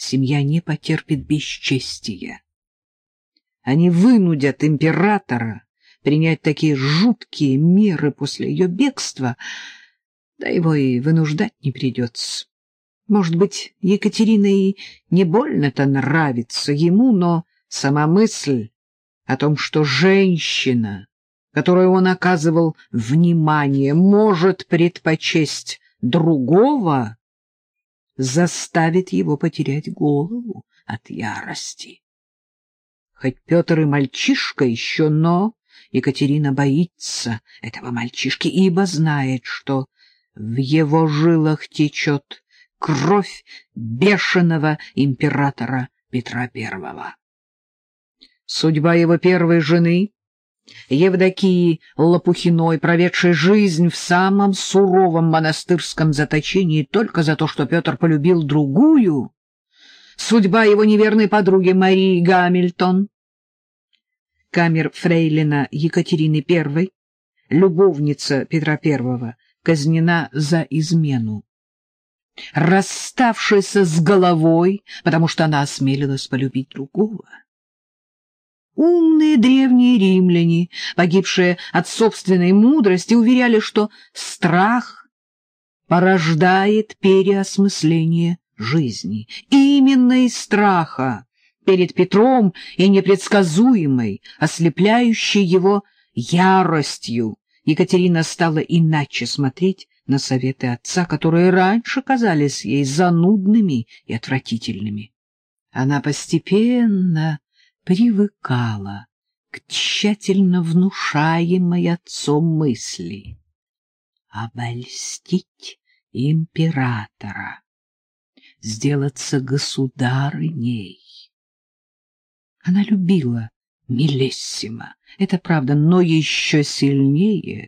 семья не потерпит бесчестия. Они вынудят императора принять такие жуткие меры после ее бегства, да его и вынуждать не придется. Может быть, Екатерина и не больно-то нравится ему, но сама мысль о том, что женщина, которой он оказывал внимание, может предпочесть другого, заставит его потерять голову от ярости. Хоть Петр и мальчишка еще, но Екатерина боится этого мальчишки, ибо знает, что в его жилах течет кровь бешеного императора Петра I. Судьба его первой жены, Евдокии Лопухиной, проведшей жизнь в самом суровом монастырском заточении только за то, что Петр полюбил другую, судьба его неверной подруги Марии Гамильтон, камер фрейлина Екатерины I, любовница Петра I, казнена за измену. Расставшаяся с головой, потому что она осмелилась полюбить другого. Умные древние римляне, погибшие от собственной мудрости, уверяли, что страх порождает переосмысление жизни. Именно из страха перед Петром и непредсказуемой, ослепляющей его яростью, Екатерина стала иначе смотреть на советы отца, которые раньше казались ей занудными и отвратительными. Она постепенно привыкала к тщательно внушаемой отцом мысли обольстить императора, сделаться государыней. Она любила Милессима, это правда, но еще сильнее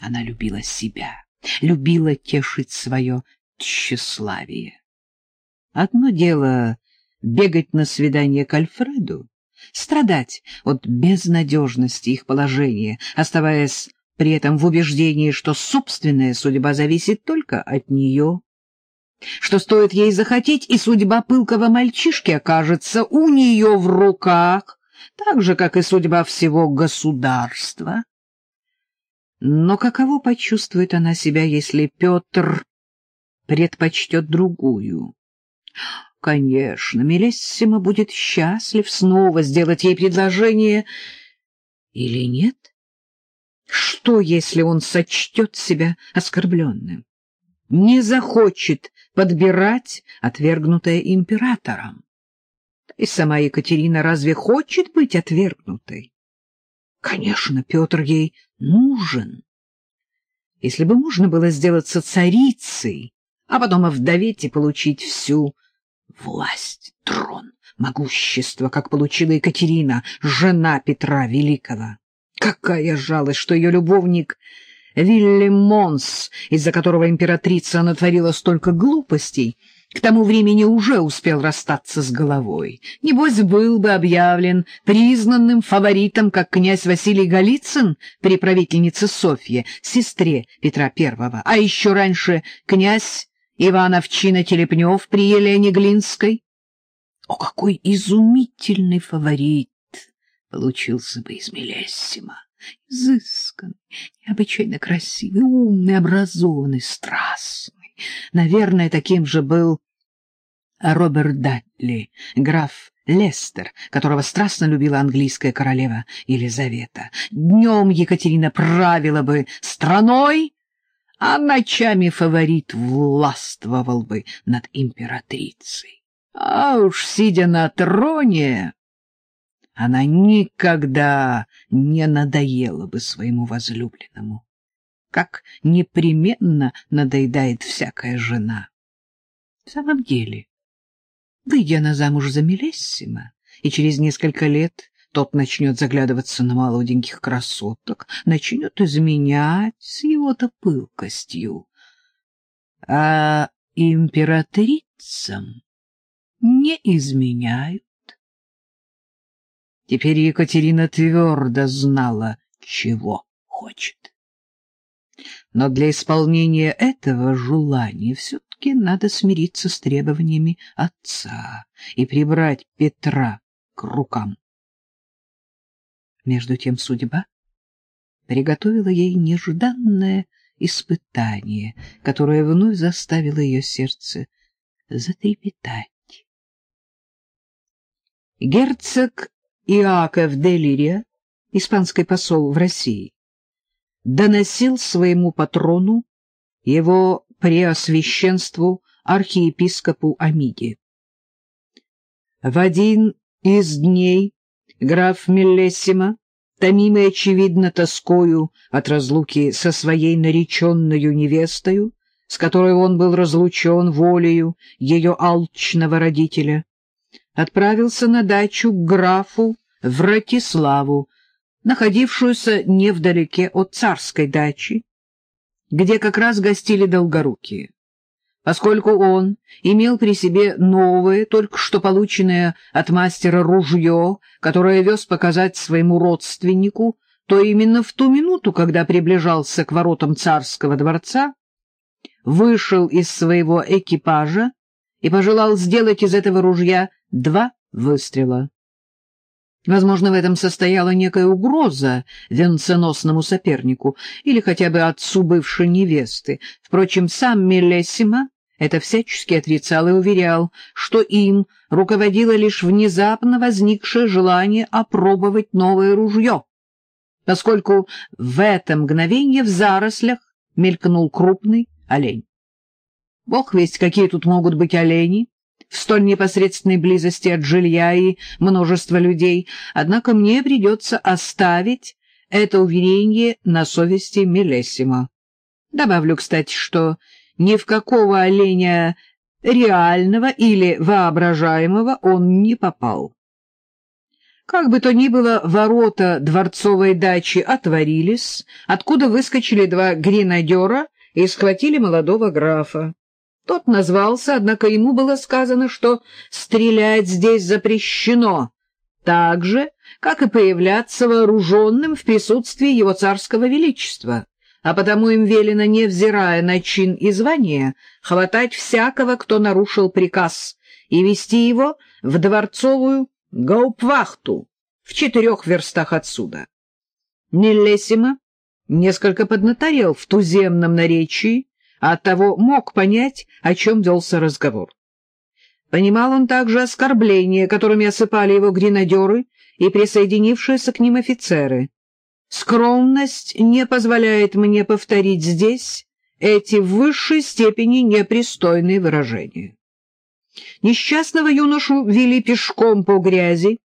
она любила себя, любила тешить свое тщеславие. Одно дело бегать на свидание к Альфреду, страдать от безнадежности их положения, оставаясь при этом в убеждении, что собственная судьба зависит только от нее, что стоит ей захотеть, и судьба пылкого мальчишки окажется у нее в руках, так же, как и судьба всего государства. Но каково почувствует она себя, если Петр предпочтет другую? Конечно, Мелессима будет счастлив снова сделать ей предложение. Или нет? Что, если он сочтет себя оскорбленным? Не захочет подбирать отвергнутое императором. И сама Екатерина разве хочет быть отвергнутой? Конечно, Петр ей нужен. Если бы можно было сделаться царицей, а потом овдоветь и получить всю власть, трон, могущество, как получила Екатерина, жена Петра Великого. Какая жалость, что ее любовник Вильям Монс, из-за которого императрица натворила столько глупостей, к тому времени уже успел расстаться с головой. Небось, был бы объявлен признанным фаворитом, как князь Василий Голицын при правительнице Софье, сестре Петра I, а еще раньше князь Ивановчина Телепнев при Елене Глинской. О, какой изумительный фаворит получился бы из Мелессима! Изысканный, необычайно красивый, умный, образованный, страстный. Наверное, таким же был Роберт Датли, граф Лестер, которого страстно любила английская королева Елизавета. Днем Екатерина правила бы страной, а ночами фаворит властвовал бы над императрицей. А уж сидя на троне, она никогда не надоела бы своему возлюбленному, как непременно надоедает всякая жена. В самом деле, выйдя на замуж за Мелессима, и через несколько лет тот начнет заглядываться на молоденьких красоток, начнет изменять с его-то пылкостью. А императрицам не изменяют. Теперь Екатерина твердо знала, чего хочет. Но для исполнения этого желания все-таки надо смириться с требованиями отца и прибрать Петра к рукам. Между тем судьба приготовила ей нежданное испытание, которое вновь заставило ее сердце затрепетать. Герцог Иаков де Лирия, испанский посол в России, доносил своему патрону, его преосвященству, архиепископу Амиде. В один из дней граф Меллессима, томимый, очевидно, тоскою от разлуки со своей нареченною невестою, с которой он был разлучен волею ее алчного родителя, отправился на дачу к графу Вратиславу, находившуюся невдалеке от царской дачи, где как раз гостили долгорукие. Поскольку он имел при себе новое, только что полученное от мастера ружье, которое вез показать своему родственнику, то именно в ту минуту, когда приближался к воротам царского дворца, вышел из своего экипажа и пожелал сделать из этого ружья два выстрела. Возможно, в этом состояла некая угроза венценосному сопернику или хотя бы отцу бывшей невесты. Впрочем, сам Мелессима это всячески отрицал и уверял, что им руководило лишь внезапно возникшее желание опробовать новое ружье, поскольку в это мгновение в зарослях мелькнул крупный олень. Бог весть, какие тут могут быть олени, в столь непосредственной близости от жилья и множества людей, однако мне придется оставить это уверение на совести Мелессима. Добавлю, кстати, что ни в какого оленя реального или воображаемого он не попал. Как бы то ни было, ворота дворцовой дачи отворились, откуда выскочили два гренадера и схватили молодого графа. Тот назвался, однако ему было сказано, что стрелять здесь запрещено, так же, как и появляться вооруженным в присутствии его царского величества, а потому им велено, невзирая на чин и звание, хватать всякого, кто нарушил приказ, и вести его в дворцовую гаупвахту в четырех верстах отсюда. Нелесима несколько поднаторел в туземном наречии, а оттого мог понять, о чем велся разговор. Понимал он также оскорбления, которыми осыпали его гренадеры и присоединившиеся к ним офицеры. Скромность не позволяет мне повторить здесь эти в высшей степени непристойные выражения. Несчастного юношу вели пешком по грязи.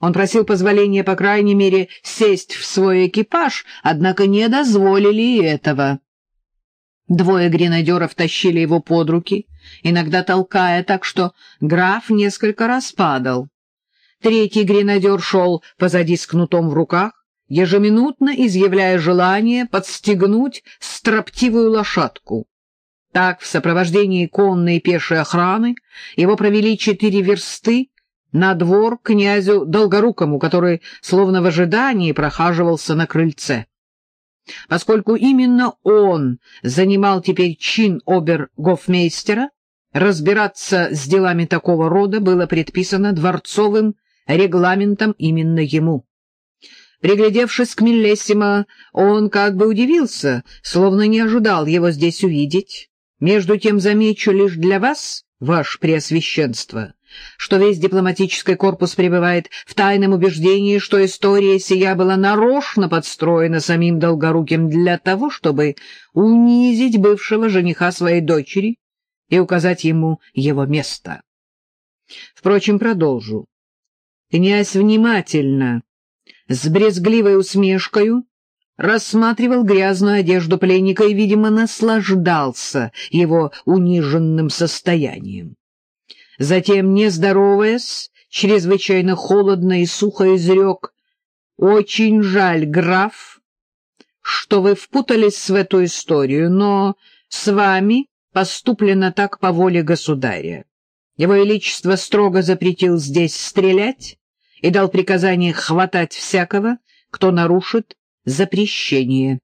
Он просил позволения, по крайней мере, сесть в свой экипаж, однако не дозволили этого. Двое гренадеров тащили его под руки, иногда толкая так, что граф несколько раз падал. Третий гренадер шел позади с кнутом в руках, ежеминутно изъявляя желание подстегнуть строптивую лошадку. Так, в сопровождении конной и пешей охраны, его провели четыре версты на двор князю Долгорукому, который, словно в ожидании, прохаживался на крыльце. Поскольку именно он занимал теперь чин обер-гофмейстера, разбираться с делами такого рода было предписано дворцовым регламентом именно ему. Приглядевшись к Миллесима, он как бы удивился, словно не ожидал его здесь увидеть. Между тем замечу лишь для вас, ваше преосвященство, что весь дипломатический корпус пребывает в тайном убеждении, что история сия была нарочно подстроена самим Долгоруким для того, чтобы унизить бывшего жениха своей дочери и указать ему его место. Впрочем, продолжу. Князь внимательно, с брезгливой усмешкою, рассматривал грязную одежду пленника и, видимо, наслаждался его униженным состоянием. Затем, не здороваясь, чрезвычайно холодно и сухо изрек, «Очень жаль, граф, что вы впутались в эту историю, но с вами поступлено так по воле государя. Его Величество строго запретил здесь стрелять и дал приказание хватать всякого, кто нарушит запрещение».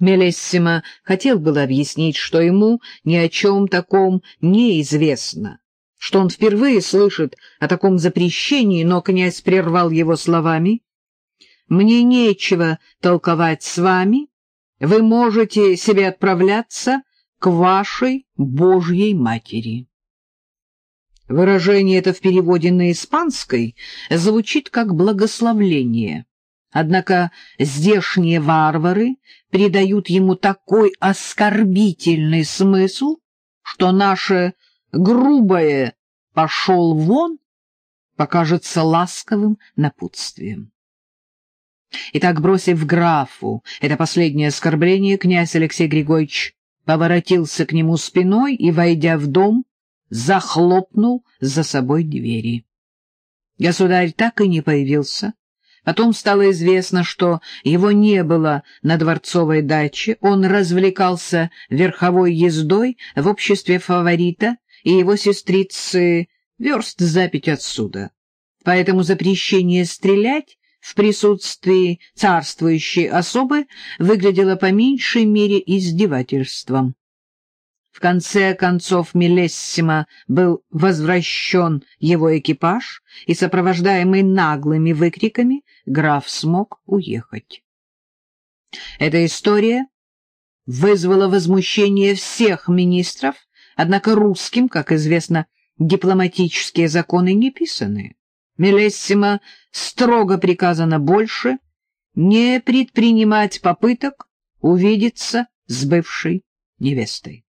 Мелессимо хотел было объяснить, что ему ни о чем таком неизвестно, что он впервые слышит о таком запрещении, но князь прервал его словами. «Мне нечего толковать с вами, вы можете себе отправляться к вашей Божьей Матери». Выражение это в переводе на испанской звучит как благословление. Однако здешние варвары придают ему такой оскорбительный смысл, что наше грубое «пошел вон» покажется ласковым напутствием. Итак, бросив графу это последнее оскорбление, князь Алексей Григорьевич поворотился к нему спиной и, войдя в дом, захлопнул за собой двери. Государь так и не появился, Потом стало известно, что его не было на дворцовой даче, он развлекался верховой ездой в обществе фаворита и его сестрицы верст за пять отсюда. Поэтому запрещение стрелять в присутствии царствующей особы выглядело по меньшей мере издевательством. В конце концов Мелессимо был возвращен его экипаж, и, сопровождаемый наглыми выкриками, граф смог уехать. Эта история вызвала возмущение всех министров, однако русским, как известно, дипломатические законы не писаны. Мелессимо строго приказано больше не предпринимать попыток увидеться с бывшей невестой.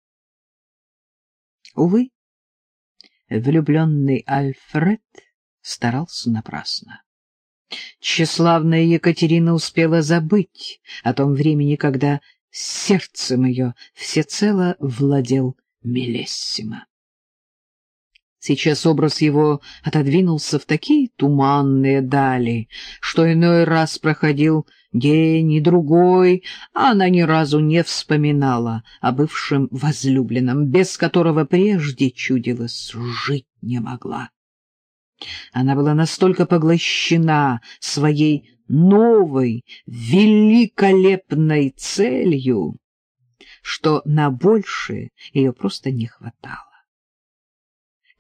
Увы, влюбленный Альфред старался напрасно. Тщеславная Екатерина успела забыть о том времени, когда сердцем ее всецело владел Мелессима. Сейчас образ его отодвинулся в такие туманные дали, что иной раз проходил день и другой, а она ни разу не вспоминала о бывшем возлюбленном, без которого прежде чудилось жить не могла. Она была настолько поглощена своей новой, великолепной целью, что на большее ее просто не хватало.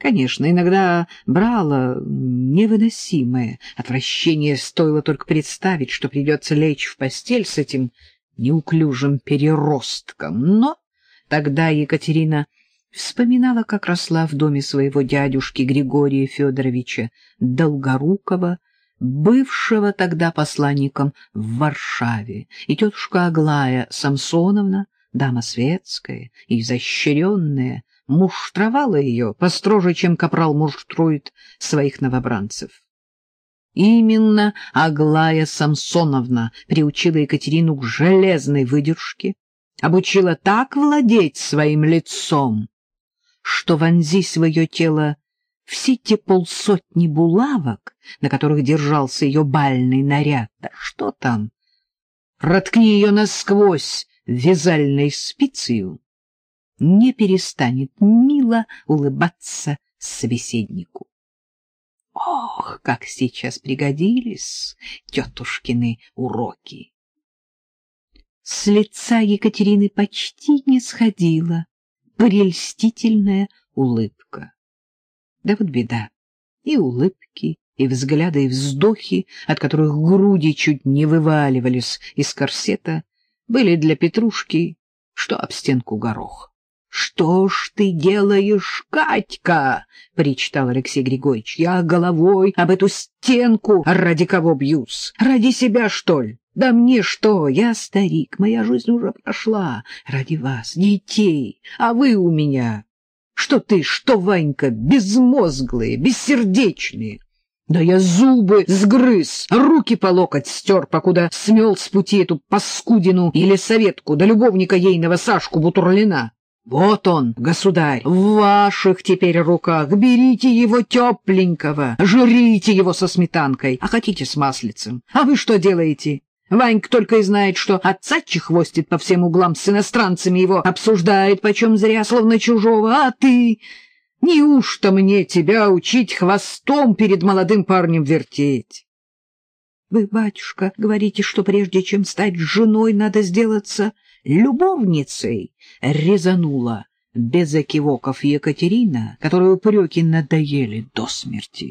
Конечно, иногда брало невыносимое отвращение, стоило только представить, что придется лечь в постель с этим неуклюжим переростком. Но тогда Екатерина вспоминала, как росла в доме своего дядюшки Григория Федоровича Долгорукова, бывшего тогда посланником в Варшаве, и тетушка Аглая Самсоновна, дама светская и изощренная, муштровала ее построже, чем капрал муштрует своих новобранцев. Именно Аглая Самсоновна приучила Екатерину к железной выдержке, обучила так владеть своим лицом, что вонзись в ее тело все те полсотни булавок, на которых держался ее бальный наряд, да что там, проткни ее насквозь вязальной спицею, не перестанет мило улыбаться собеседнику. Ох, как сейчас пригодились тетушкины уроки! С лица Екатерины почти не сходила прельстительная улыбка. Да вот беда. И улыбки, и взгляды, и вздохи, от которых груди чуть не вываливались из корсета, были для Петрушки, что об стенку горох. — Что ж ты делаешь, Катька? — причитал Алексей Григорьевич. — Я головой об эту стенку ради кого бьюсь? Ради себя, что ли? Да мне что, я старик, моя жизнь уже прошла. Ради вас, детей, а вы у меня. Что ты, что Ванька, безмозглые, бессердечные. Да я зубы сгрыз, руки по локоть стер, покуда смел с пути эту паскудину или советку, да любовника ейного Сашку Бутурлина. Вот он, государь, в ваших теперь руках. Берите его тепленького, жрите его со сметанкой, а хотите с маслицем. А вы что делаете? Ванька только и знает, что отца чехвостит по всем углам с иностранцами, его обсуждает почем зря, словно чужого, а ты... Неужто мне тебя учить хвостом перед молодым парнем вертеть? Вы, батюшка, говорите, что прежде чем стать женой, надо сделаться любовницей резанула без окивоков Екатерина, которой упреки надоели до смерти.